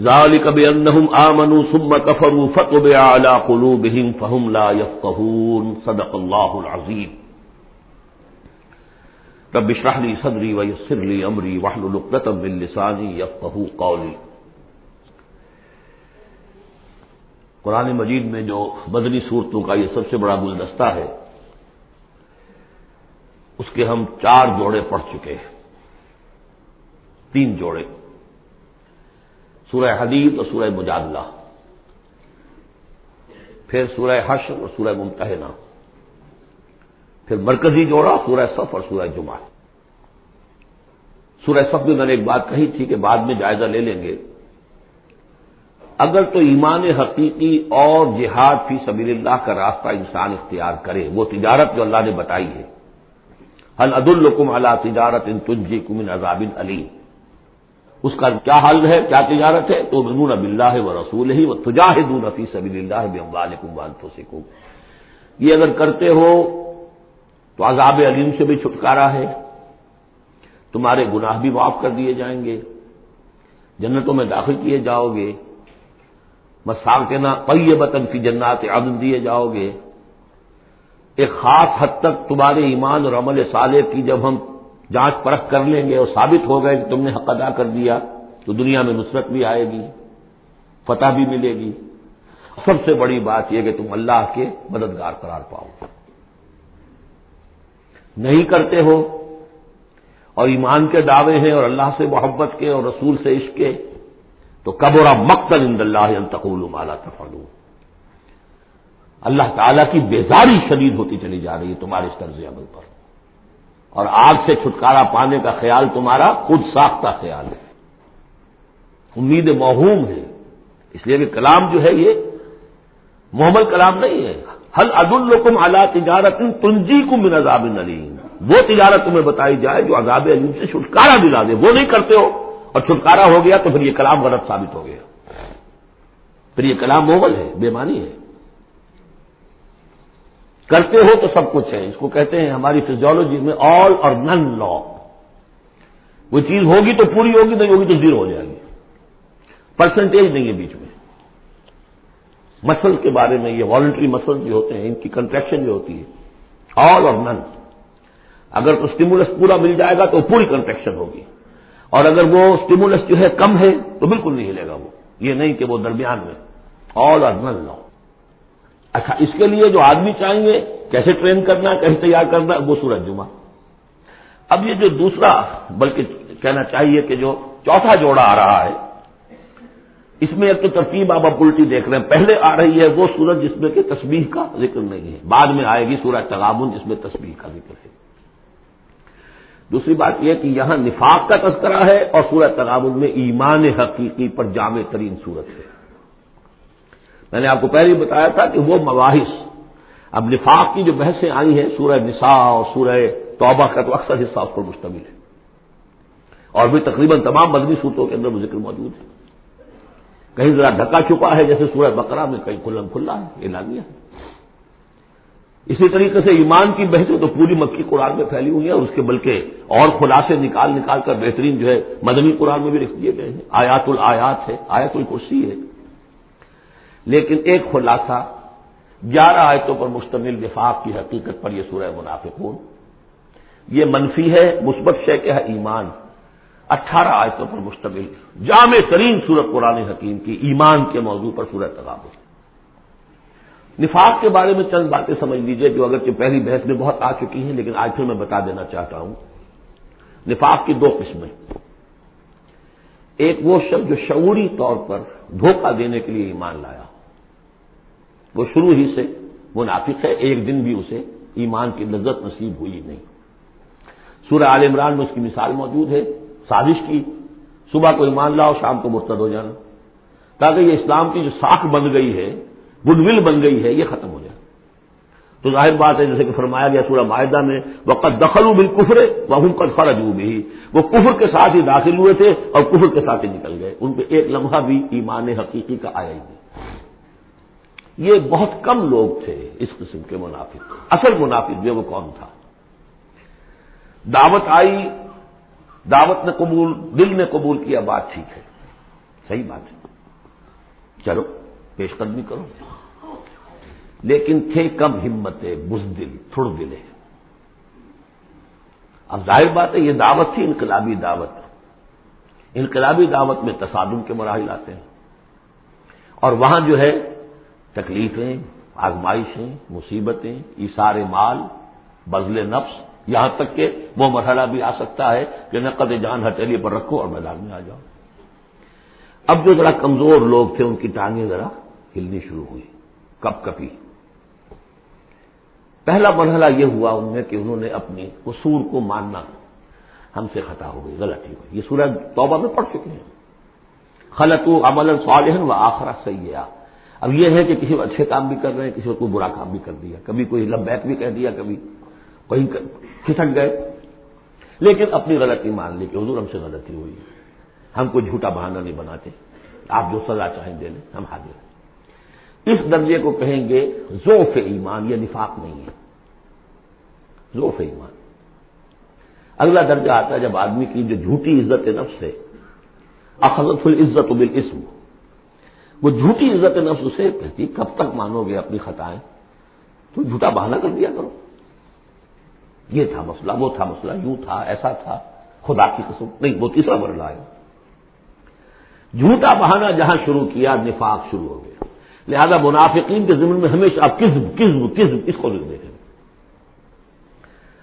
ذلك بأنهم آمنوا ثم كفروا فطبع على قلوبهم فهم لا يفقهون صدق الله العظيم رب اشرح لي صدري ويسر لي أمري واحلل عقدة من لساني يفقهوا قولي۔ قرآن مجید میں جو بدنی صورتوں کا یہ سب سے بڑا گلدستہ ہے، اس کے ہم چار جوڑے پڑھ چکے ہیں۔ تین جوڑے۔ سورہ حدیب اور سورہ مجادلہ۔ پھر سورہ حشر اور سورہ ممتحنہ۔ پھر مرکزی جوڑا، سورہ صف اور سورہ جمعہ۔ سورہ صف میں میں نے ایک بات کہی تھی کہ بعد میں جائزہ لے لیں گے۔ اگر تو ایمان حقیقی اور جہاد فی سبیل اللہ کا راستہ انسان اختیار کرے، وہ تجارت جو اللہ نے بتائی ہے۔ حل عد الکم اللہ تجارت ان تنجی کمن عذاب علیم اس کا کیا حل ہے، کیا تجارت ہے؟ تو منون اب اللہ و رسول ہی وہ تجاہ دون فی سبیل اللہ بے یہ اگر کرتے ہو تو عذاب علیم سے بھی چھٹکارا ہے۔ تمہارے گناہ بھی معاف کر دیے جائیں گے۔ جنتوں میں داخل کیے جاؤ گے۔ مسال کے نا پی بطن فی جنات عدن دیے جاؤ گے۔ ایک خاص حد تک تمہارے ایمان اور عمل صالح کی جب ہم جانچ پرکھ کر لیں گے اور ثابت ہو گئے کہ تم نے حق ادا کر دیا، تو دنیا میں نصرت بھی آئے گی، فتح بھی ملے گی۔ سب سے بڑی بات یہ کہ تم اللہ کے مددگار قرار پاؤ۔ نہیں کرتے ہو اور ایمان کے دعوے ہیں اور اللہ سے محبت کے اور رسول سے عشق کے، تو کبورا مقتل اند اللہ تقول مالا تفلو اللہ تعالی کی بیزاری شدید ہوتی چلی جا رہی ہے تمہارے اس طرز عمل پر۔ اور آگ سے چھٹکارا پانے کا خیال تمہارا خود ساختہ خیال ہے۔ امید موہوم ہے۔ اس لیے کہ کلام جو ہے یہ محمد کلام نہیں ہے۔ حل عد الکم اعلیٰ تجارت تنجی کو من عذاب علیم وہ تجارت تمہیں بتائی جائے جو عذاب علیم سے چھٹکارا دلا دے۔ وہ نہیں کرتے ہو۔ اور چھٹکارا ہو گیا تو پھر یہ کلام غلط ثابت ہو گیا۔ پھر یہ کلام مومل ہے، بے معنی ہے۔ کرتے ہو تو سب کچھ ہے۔ اس کو کہتے ہیں ہماری فزیولوجی میں آل اور نن لا وہ چیز ہوگی تو پوری ہوگی، نہیں ہوگی تو زیرو ہو جائے گی۔ پرسنٹیج نہیں ہے بیچ میں۔ مسل کے بارے میں یہ والنٹری مسل جو ہوتے ہیں، ان کی کنٹریکشن جو ہوتی ہے۔ آل اور نن اگر تو اسٹیمولس پورا مل جائے گا تو پوری کنٹریکشن ہوگی۔ اور اگر وہ اسٹیمولس جو ہے کم ہے تو بالکل نہیں ہلے گا وہ۔ یہ نہیں کہ وہ درمیان میں۔ آل اور نن لا اچھا اس کے لیے جو آدمی چاہیں گے، کیسے ٹرین کرنا کیسے تیار کرنا وہ سورج جمعہ۔ اب یہ جو دوسرا، بلکہ کہنا چاہیے کہ جو چوتھا جوڑا آ رہا ہے، اس میں ایک تو ترتیب آپ اب الٹی دیکھ رہے ہیں۔ پہلے آ رہی ہے وہ سورج جس میں کہ تصویر کا ذکر نہیں ہے۔ بعد میں آئے گی سورج تغابن جس میں تصویر کا ذکر ہے۔ دوسری بات یہ کہ یہاں نفاق کا تذکرہ ہے اور سورج تغابن میں ایمان حقیقی پر جامع ترین صورت ہے۔ میں نے آپ کو پہلے بتایا تھا کہ وہ مواحث اب نفاق کی جو بحثیں آئی ہیں، سورہ نساء اور سورہ توبہ کا تو اکثر حصہ اس پر مشتمل ہے۔ اور بھی تقریباً تمام مدنی صورتوں کے اندر وہ ذکر موجود ہے۔ کہیں ذرا ڈھکا چھپا ہے، جیسے سورہ بقرہ میں کہیں کھلم کھلا ہے اعلانیہ ہے۔ اسی طریقے سے ایمان کی بحثیں تو پوری مکی قرآن میں پھیلی ہوئی ہیں، اور اس کے بلکہ اور خلاصے نکال نکال کر بہترین جو ہے مدنی قرآن میں بھی لکھ دیے گئے ہیں۔ آیات الیات ہے، آیت الکرسی ہے۔ لیکن ایک خلاصہ، گیارہ آیتوں پر مشتمل وفاق کی حقیقت پر یہ سورہ منافقون۔ یہ منفی ہے، مثبت شے کے ہے ایمان۔ اٹھارہ آیتوں پر مشتمل، جامع ترین سورت قرآن حکیم کی ایمان کے موضوع پر سورت تغاب نفاق کے بارے میں چند باتیں سمجھ لیجیے جو اگرچہ پہلی بحث میں بہت آ چکی ہیں، لیکن آج پھر میں بتا دینا چاہتا ہوں۔ نفاق کی دو قسمیں۔ ایک وہ شخص جو شعوری طور پر دھوکہ دینے کے لیے ایمان لایا۔ وہ شروع ہی سے منافق ہے، ایک دن بھی اسے ایمان کی لذت نصیب ہوئی نہیں۔ سورہ عال عمران میں اس کی مثال موجود ہے، سازش کی۔ صبح کو ایمان لاؤ، شام کو مرتد ہو جانا۔ تاکہ یہ اسلام کی جو ساکھ بن گئی ہے، گڈ ول بن گئی ہے، یہ ختم ہو جائے۔ تو ظاہر بات ہے، جیسے کہ فرمایا گیا سورہ معاہدہ میں وقت دخل بال کفر وہ قد فرج بھی وہ کفر کے ساتھ ہی داخل ہوئے تھے اور کفر کے ساتھ ہی نکل گئے۔ ان پہ ایک لمحہ بھی ایمان حقیقی کا آیا ہی نہیں۔ یہ بہت کم لوگ تھے اس قسم کے منافق۔ اصل منافق جو وہ کون تھا؟ دعوت آئی، دعوت نے قبول، دل نے قبول کیا، بات ٹھیک ہے۔ صحیح بات ہے۔ چلو، پیش قدمی کرو۔ لیکن تھے کم ہمت بزدل تھڑ دلے اب ظاہر بات ہے، یہ دعوت تھی، انقلابی دعوت۔ انقلابی دعوت میں تصادم کے مراحل آتے ہیں۔ اور وہاں جو ہے تکلیفیں، آزمائشیں، مصیبتیں اشار مال بزل نفس، یہاں تک کہ وہ مرحلہ بھی آ سکتا ہے کہ نقد جان ہتھیلی پر رکھو اور میدان میں آ جاؤ۔ اب جو ذرا کمزور لوگ تھے، ان کی ٹانگیں ذرا ہلنی شروع ہوئی کب کپی۔ پہلا مرحلہ یہ ہوا ان میں کہ انہوں نے اپنی قصور کو ماننا، ہم سے خطا ہو گئی غلطی ہوئی۔ یہ سورج توبہ میں پڑ چکے ہیں۔ خلط و عمل صالحن و آخرا سیاح اب یہ ہے کہ کسی اچھے کام بھی کر رہے ہیں، کسی کو کوئی برا کام بھی کر دیا، کبھی کوئی لمبیک بھی کہہ دیا، کبھی کہیں کھسک گئے۔ لیکن اپنی غلطی مان لی کہ حضور ہم سے غلطی ہوئی ہم کوئی جھوٹا بہانہ نہیں بناتے۔ آپ جو سزا چاہیں دے لیں، ہم حاضر ہیں۔ اس درجے کو کہیں گے زوف ایمان، یہ نفاق نہیں ہے۔ زوف ایمان۔ اگلا درجہ آتا ہے جب آدمی کی جو جھوٹی عزت نفس ہے اخذت العزت بالاسم۔ وہ جھوٹی عزت نفس اسے کہتی کب تک مانو گے اپنی خطائیں؟ تو جھوٹا بہانہ کر دیا کرو۔ یہ تھا مسئلہ، وہ تھا مسئلہ، یوں تھا، ایسا تھا۔ خدا کی قسم، نہیں، وہ تیسرا مرلہ ہے۔ جھوٹا بہانہ جہاں شروع کیا، نفاق شروع ہو گیا۔ لہذا منافقین کے ضمن میں ہمیشہ آپ کزب کزب کزب اس کو دیکھیں۔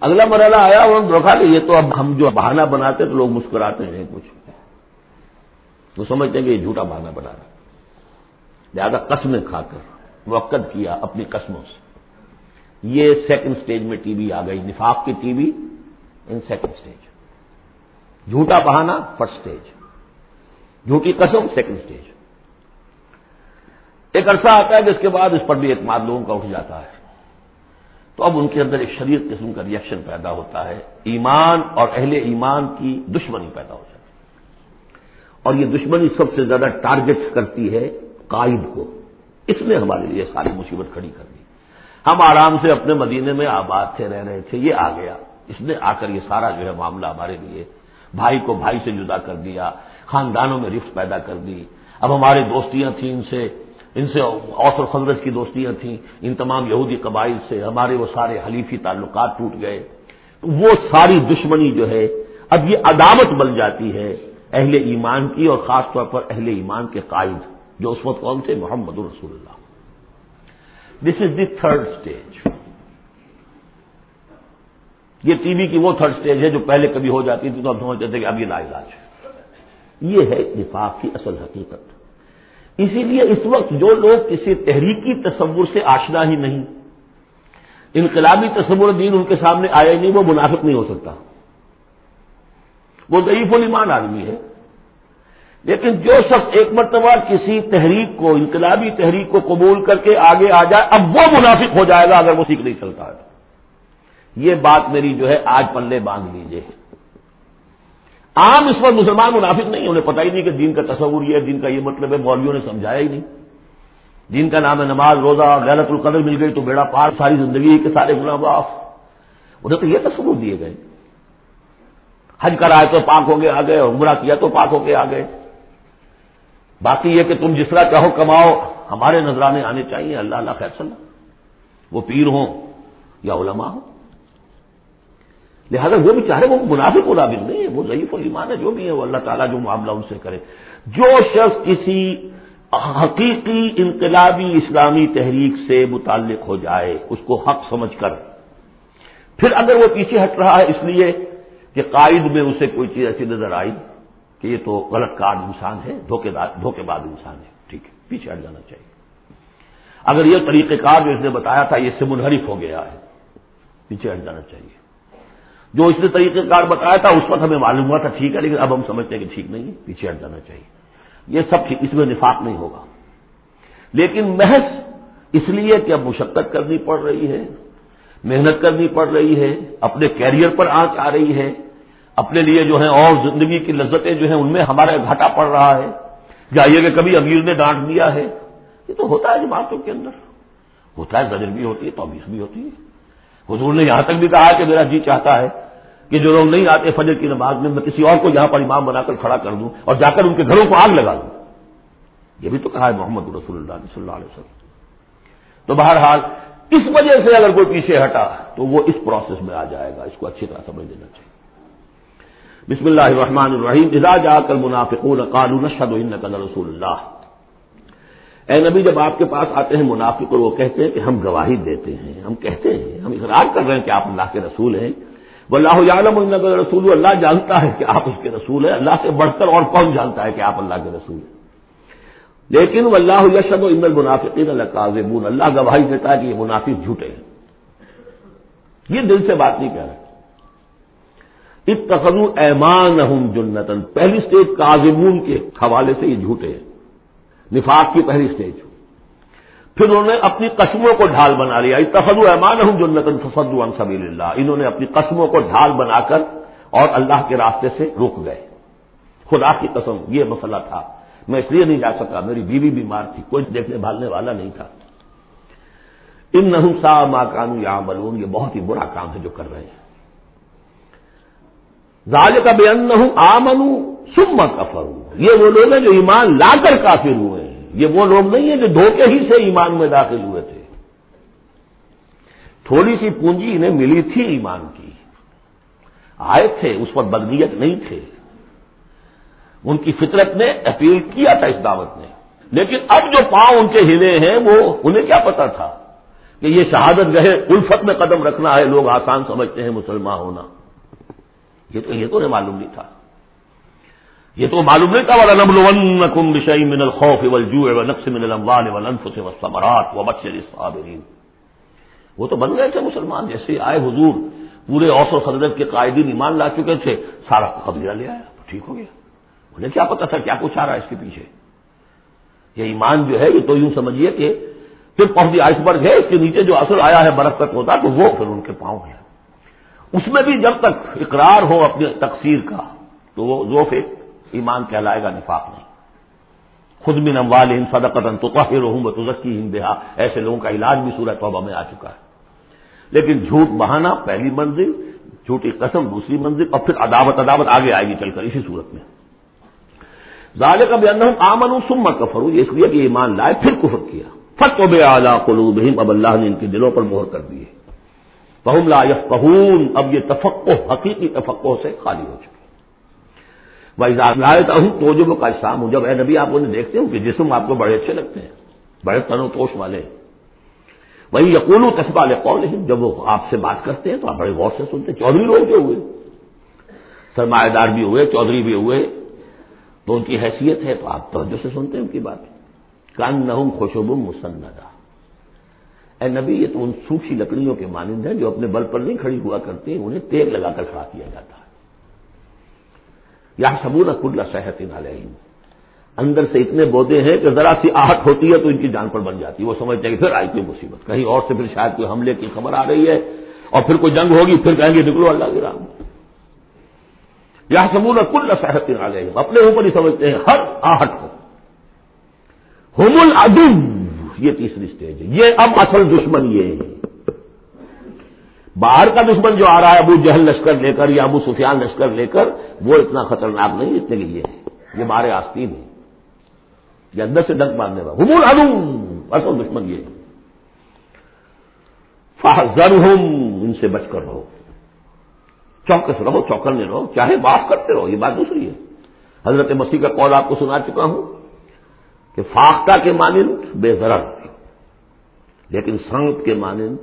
اگلا مرحلہ آیا اور دیکھا کہ یہ تو اب ہم جو بہانہ بناتے تو لوگ مسکراتے ہیں، کچھ۔ وہ سمجھتے ہیں کہ یہ جھوٹا بہانہ بنا رہا لہذا قسمیں کھا کر موقع کیا اپنی قسموں سے۔ یہ سیکنڈ سٹیج میں ٹی وی آ گئی، نفاق کی ٹی وی ان سیکنڈ سٹیج جھوٹا بہانا فرسٹ سٹیج جھوٹی قسم سیکنڈ سٹیج ایک عرصہ آتا ہے جس کے بعد اس پر بھی ایک لوگوں کا اٹھ جاتا ہے۔ تو اب ان کے اندر ایک شریر قسم کا ریئیکشن پیدا ہوتا ہے۔ ایمان اور اہل ایمان کی دشمنی پیدا ہو جاتی ہے۔ اور یہ دشمنی سب سے زیادہ ٹارگٹ کرتی ہے قائد کو۔ اس نے ہمارے لیے ساری مصیبت کھڑی کر دی۔ ہم آرام سے اپنے مدینے میں آباد سے رہ رہے تھے، یہ آ گیا۔ اس نے آ کر یہ سارا جو ہے معاملہ ہمارے لیے بھائی کو بھائی سے جدا کر دیا، خاندانوں میں رفت پیدا کر دی۔ اب ہماری دوستیاں تھیں، ان سے ان سے اوسر خزرت کی دوستیاں تھیں، ان تمام یہودی قبائل سے ہمارے وہ سارے حلیفی تعلقات ٹوٹ گئے۔ وہ ساری دشمنی جو ہے، اب یہ عداوت بن جاتی ہے اہل ایمان کی اور خاص طور پر اہل ایمان کے قائد۔ جو اس وقت کون تھے، محمد الرسول اللہ۔ This is the third stage یہ ٹی وی کی وہ تھرڈ اسٹیج ہے جو پہلے کبھی ہو جاتی تھی، تو اب سمجھتے تھے کہ اب یہ لا علاج یہ ہے نفاق کی اصل حقیقت۔ اسی لیے اس وقت جو لوگ کسی تحریکی تصور سے آشنا ہی نہیں، انقلابی تصور دین ان کے سامنے آیا ہی نہیں، وہ منافق نہیں ہو سکتا۔ وہ ضعیف الایمان آدمی ہے۔ لیکن جو شخص ایک مرتبہ کسی تحریک کو، انقلابی تحریک کو قبول کر کے آگے آ جائے، اب وہ منافق ہو جائے گا اگر وہ سیکھ نہیں چلتا ہے۔ یہ بات میری جو ہے آج پلے باندھ لیجیے عام اس وقت مسلمان منافق نہیں، انہیں پتہ ہی نہیں کہ دین کا تصور یہ ہے، دین کا یہ مطلب ہے، مولویوں نے سمجھایا ہی نہیں۔ دین کا نام ہے نماز، روزہ، غیرت القدر مل گئی تو بیڑا پار، ساری زندگی کے سارے گلاب آف انہیں تو یہ تصور دیے گئے۔ حج کرائے تو پاک ہو گئے آ گئے عمرہ کیا تو پاک ہو کے آ گئے باقی یہ کہ تم جس طرح چاہو کماؤ، ہمارے نظرانے آنے چاہیے، اللہ اللہ خیر صلی وہ پیر ہوں یا علماء ہوں۔ لہذا وہ بھی چاہے وہ منافق منافق نہیں ہے وہ ضعیف الایمان ہے جو بھی ہے وہ اللہ تعالیٰ جو معاملہ ان سے کرے۔ جو شخص کسی حقیقی انقلابی اسلامی تحریک سے متعلق ہو جائے، اس کو حق سمجھ کر۔ پھر اگر وہ پیچھے ہٹ رہا ہے، اس لیے کہ قائد میں اسے کوئی چیز ایسی نظر آئی۔ کہ یہ تو غلط کار انسان ہے، دھوکے دھوکے انسان ہے۔ ٹھیک ہے، پیچھے ہٹ جانا چاہیے۔ اگر یہ طریقہ کار جو اس نے بتایا تھا، یہ سے منحرف ہو گیا ہے، پیچھے ہٹ جانا چاہیے۔ جو اس نے طریقہ کار بتایا تھا، اس وقت ہمیں معلوم ہوا تھا، ٹھیک ہے، لیکن اب ہم سمجھتے ہیں کہ ٹھیک نہیں ہے، پیچھے ہٹ جانا چاہیے۔ یہ سب ٹھیک اس میں نفاق نہیں ہوگا۔ لیکن محض اس لیے کہ اب مشقت کرنی پڑ رہی ہے، محنت کرنی پڑ رہی ہے، اپنے کیریئر پر آنچ آ رہی ہے اپنے لیے جو ہے اور زندگی کی لذتیں جو ہیں ان میں ہمارا گھاٹا پڑ رہا ہے۔ جائیے کہ کبھی امیر نے ڈانٹ دیا ہے۔ یہ تو ہوتا ہے جی جماعتوں کے اندر۔ ہوتا ہے، زجر بھی ہوتی ہے توبیس بھی ہوتی ہے۔ حضور نے یہاں تک بھی کہا کہ میرا جی چاہتا ہے کہ جو لوگ نہیں آتے فجر کی نماز میں میں کسی اور کو یہاں پر امام بنا کر کھڑا کر دوں اور جا کر ان کے گھروں کو آگ لگا دوں۔ یہ بھی تو کہا ہے محمد رسول اللہ صلی اللہ علیہ وسلم۔ تو بہرحال، اس وجہ سے اگر کوئی پیچھے ہٹا تو وہ اس پروسیس میں آ جائے گا۔ اس کو اچھی طرح سمجھ لینا چاہیے۔ بسم اللہ الرحمن الرحیم۔ اذا جا کر منافقون قالوا نشهد انك رسول اللہ۔ اے نبی، جب آپ کے پاس آتے ہیں منافق، اور وہ کہتے ہیں کہ ہم گواہی دیتے ہیں، ہم کہتے ہیں، ہم اقرار کر رہے ہیں کہ آپ اللہ کے رسول ہیں۔ وہ اللہ عالم رسول اللہ جانتا ہے کہ آپ اس کے رسول ہیں۔ اللہ سے بڑھ کر اور کون جانتا ہے کہ آپ اللہ کے رسول ہیں۔ لیکن وہ اللہ یشد و امر منافقین اللہ اللہ گواہی دیتا ہے کہ یہ منافق جھوٹے ہیں۔ یہ دل سے بات نہیں کہہ رہے۔ اتخذو ایمان ہوں جنتن پہلی اسٹیج کاظمون کے حوالے سے یہ جھوٹے ہیں۔ نفاق کی پہلی اسٹیج پھر انہوں نے اپنی قسموں کو ڈھال بنا لیا۔ اتخذو ایمان ہوں جنتن فسد عن سبیل اللہ انہوں نے اپنی قسموں کو ڈھال بنا کر اور اللہ کے راستے سے رک گئے۔ خدا کی قسم، یہ مسئلہ تھا۔ میں اس لیے نہیں جا سکا۔ میری بیوی بیمار تھی، کوئی دیکھنے بھالنے والا نہیں تھا۔ ان نہ سا ماں کانو یا بلون یہ بہت ہی برا کام ہے جو کر رہے ہیں۔ راج کا بے ان ہوں آمن سم کفر یہ وہ لوگ ہیں جو ایمان لا کر کافر ہوئے ہیں۔ یہ وہ لوگ نہیں ہیں جو دھوکے ہی سے ایمان میں داخل ہوئے تھے۔ تھوڑی سی پونجی انہیں ملی تھی ایمان کی۔ آئے تھے، اس پر بدنیت نہیں تھے۔ ان کی فطرت نے اپیل کیا تھا اس دعوت نے۔ لیکن اب جو پاؤں ان کے ہلے ہیں، وہ انہیں کیا پتا تھا؟ کہ یہ شہادت گہے الفت میں قدم رکھنا ہے، لوگ آسان سمجھتے ہیں مسلمان ہونا۔ یہ تو یہ تو انہیں معلوم نہیں تھا۔ یہ تو معلوم نہیں تھا والا نبل کم بشئی من الخوف والجوع نقص من الاموال والانفس والثمرات وہ تو بن گئے تھے مسلمان، جیسے آئے حضور پورے اوس و خدرت کے قائدین ایمان لا چکے تھے، سارا قبضہ لے آیا، تو ٹھیک ہو گیا۔ انہیں کیا پتا تھا، کیا کچھ آ رہا ہے اس کے پیچھے۔ یہ ایمان جو ہے، یہ تو یوں سمجھیے کہ پھر پہنچی آئس برگ ہے اس کے نیچے جو اثر آیا ہے برف تک ہوتا، تو وہ پھر ان کے پاؤں ہے اس میں بھی جب تک اقرار ہو اپنے تقسیر کا، تو وہ ذوف ایمان کہلائے گا، نفاق نہیں۔ خود بھی نموال ان صدقتن تو قہر ہوں تزکی ہند ایسے لوگوں کا علاج بھی سورہ توبہ میں آ چکا ہے۔ لیکن جھوٹ بہانا پہلی منزل، جھوٹی قسم دوسری منزل، اور پھر عداوت عداوت آگے آئے گی چل کر اسی صورت میں۔ زالے کا بھی اندر آمن سمت کفر اس لیے کہ ایمان لائے، پھر کفر کیا۔ فت و بے اعلیٰ قلوب اب اللہ نے ان کے دلوں پر مہر کر دیے بہم لا پہون اب یہ تفقو حقیقی تفقو سے خالی ہو چکی بھائی لائے ہوں تو جو کا شام ہوں جب اے نبی آپ انہیں دیکھتے ہوں کہ جسم آپ کو بڑے اچھے لگتے ہیں، بڑے تنو توش والے وہی یقون و قصبہ لے قول جب وہ آپ سے بات کرتے ہیں تو آپ بڑے غور سے سنتے ہیں۔ چودھری لوگ جو ہوئے، سرمایہ دار بھی ہوئے، چودھری بھی ہوئے، تو ان کی حیثیت ہے تو آپ توجہ سے سنتے ہیں ان کی بات۔ کان نہ خوشبو مسندا اے نبی، یہ تو ان سوکھی لکڑیوں کے مانند ہیں جو اپنے بل پر نہیں کھڑی ہوا کرتی انہیں تیل لگا کر کھڑا کیا جاتا ہے۔ یا سبو نہ کل صحت علیہ اندر سے اتنے بودے ہیں کہ ذرا سی آہٹ ہوتی ہے تو ان کی جان پر بن جاتی ہے۔ وہ سمجھتے ہیں کہ پھر آئی کوئی مصیبت۔ کہیں اور سے پھر شاید کوئی حملے کی خبر آ رہی ہے اور پھر کوئی جنگ ہوگی، پھر کہیں گے نکلو اللہ کے رام۔ یا سمون کل صحت علیہ اپنے اوپر ہی سمجھتے ہیں، ہر آہٹ کو۔ ہوم العدم یہ تیسری اسٹیج ہے۔ یہ اب اصل دشمن یہ ہے۔ باہر کا دشمن جو آ رہا ہے، ابو جہل لشکر لے کر یا ابو سفیان لشکر لے کر، وہ اتنا خطرناک نہیں، اتنے کے لیے ہے۔ یہ مارے آستین ہے یہ اندر سے ڈنک مارنے والا۔ حمول علوم۔ اصل دشمن یہ فاضر ان سے بچ کر رہو۔ چوکس رہو، چوکنے رہو۔ چاہے معاف کرتے رہو، یہ بات دوسری ہے۔ حضرت مسیح کا قول آپ کو سنا چکا ہوں۔ کہ فاختہ کے مانند بے ضرر لیکن سنت کے مانند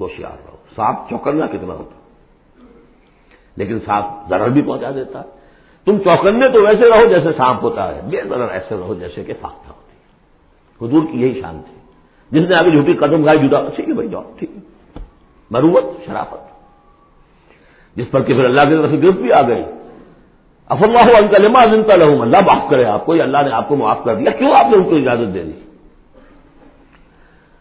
ہوشیار رہو۔ سانپ چوکنا کتنا ہوتا لیکن سانپ ضرر بھی پہنچا دیتا ہے۔ تم چوکنے تو ویسے رہو جیسے سانپ ہوتا ہے بے ضرر ایسے رہو جیسے کہ فاختہ ہوتی ہے۔ حضور کی یہی شان تھی۔ جس نے آگے جھوٹی قدم کھائی جدا ٹھیک ہے بھائی جاؤ ٹھیک ہے مروت، شرافت۔ جس پر کہ پھر اللہ کی طرف سے گرفت بھی آ گئی۔ اف اللہ ان کا لما زندہ اللہ معاف کرے آپ کو، یا اللہ نے آپ کو معاف کر دیا، کیوں آپ نے ان کو اجازت دے دی؟